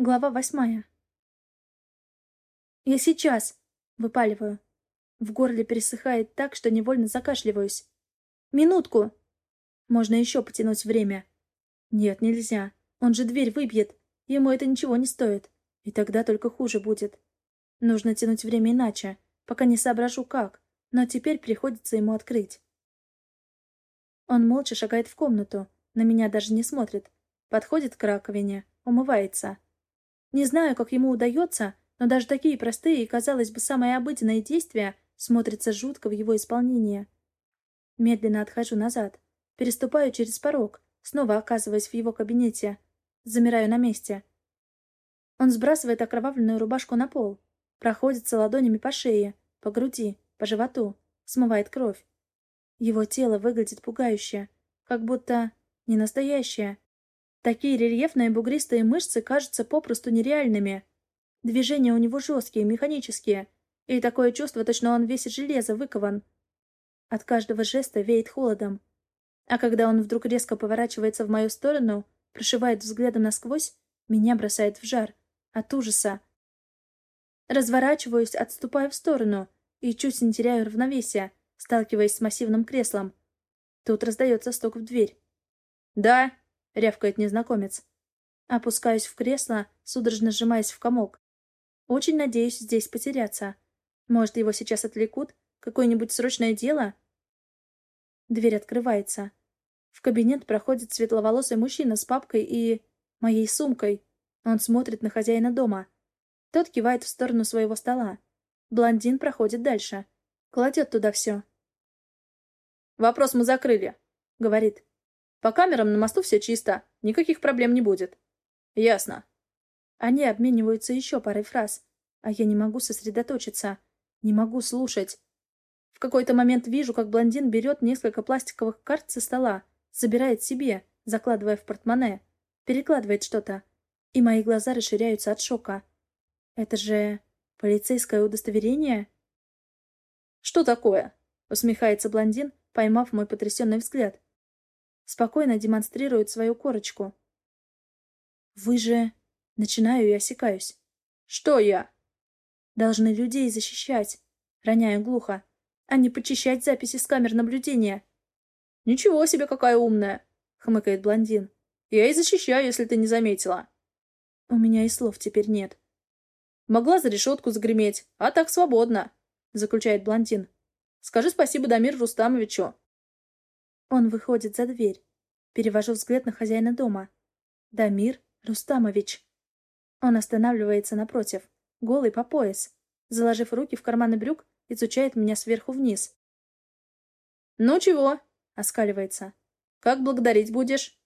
Глава восьмая. «Я сейчас!» — выпаливаю. В горле пересыхает так, что невольно закашливаюсь. «Минутку!» Можно еще потянуть время. Нет, нельзя. Он же дверь выбьет. Ему это ничего не стоит. И тогда только хуже будет. Нужно тянуть время иначе, пока не соображу как. Но теперь приходится ему открыть. Он молча шагает в комнату, на меня даже не смотрит. Подходит к раковине, умывается. Не знаю, как ему удается, но даже такие простые и, казалось бы, самые обыденные действия смотрятся жутко в его исполнении. Медленно отхожу назад, переступаю через порог, снова оказываясь в его кабинете. Замираю на месте. Он сбрасывает окровавленную рубашку на пол, проходится ладонями по шее, по груди, по животу, смывает кровь. Его тело выглядит пугающе, как будто не настоящее, Такие рельефные бугристые мышцы кажутся попросту нереальными. Движения у него жесткие, механические. И такое чувство, точно он весь из железа выкован. От каждого жеста веет холодом. А когда он вдруг резко поворачивается в мою сторону, прошивает взглядом насквозь, меня бросает в жар. От ужаса. Разворачиваюсь, отступаю в сторону и чуть не теряю равновесия, сталкиваясь с массивным креслом. Тут раздается стук в дверь. «Да», — рявкает незнакомец. Опускаюсь в кресло, судорожно сжимаясь в комок. Очень надеюсь здесь потеряться. Может, его сейчас отвлекут? Какое-нибудь срочное дело? Дверь открывается. В кабинет проходит светловолосый мужчина с папкой и... моей сумкой. Он смотрит на хозяина дома. Тот кивает в сторону своего стола. Блондин проходит дальше. Кладет туда все. «Вопрос мы закрыли», — говорит. По камерам на мосту все чисто, никаких проблем не будет. Ясно. Они обмениваются еще парой фраз, а я не могу сосредоточиться, не могу слушать. В какой-то момент вижу, как блондин берет несколько пластиковых карт со стола, забирает себе, закладывая в портмоне, перекладывает что-то, и мои глаза расширяются от шока. Это же полицейское удостоверение? «Что такое?» — усмехается блондин, поймав мой потрясенный взгляд спокойно демонстрирует свою корочку. «Вы же...» Начинаю и осекаюсь. «Что я?» «Должны людей защищать», — роняю глухо, «а не почищать записи с камер наблюдения». «Ничего себе, какая умная!» — хмыкает блондин. «Я и защищаю, если ты не заметила». У меня и слов теперь нет. «Могла за решетку загреметь, а так свободно», — заключает блондин. «Скажи спасибо Дамир Рустамовичу. Он выходит за дверь. Перевожу взгляд на хозяина дома. Дамир Рустамович. Он останавливается напротив, голый по пояс. Заложив руки в карманы брюк, изучает меня сверху вниз. «Ну чего?» — оскаливается. «Как благодарить будешь?»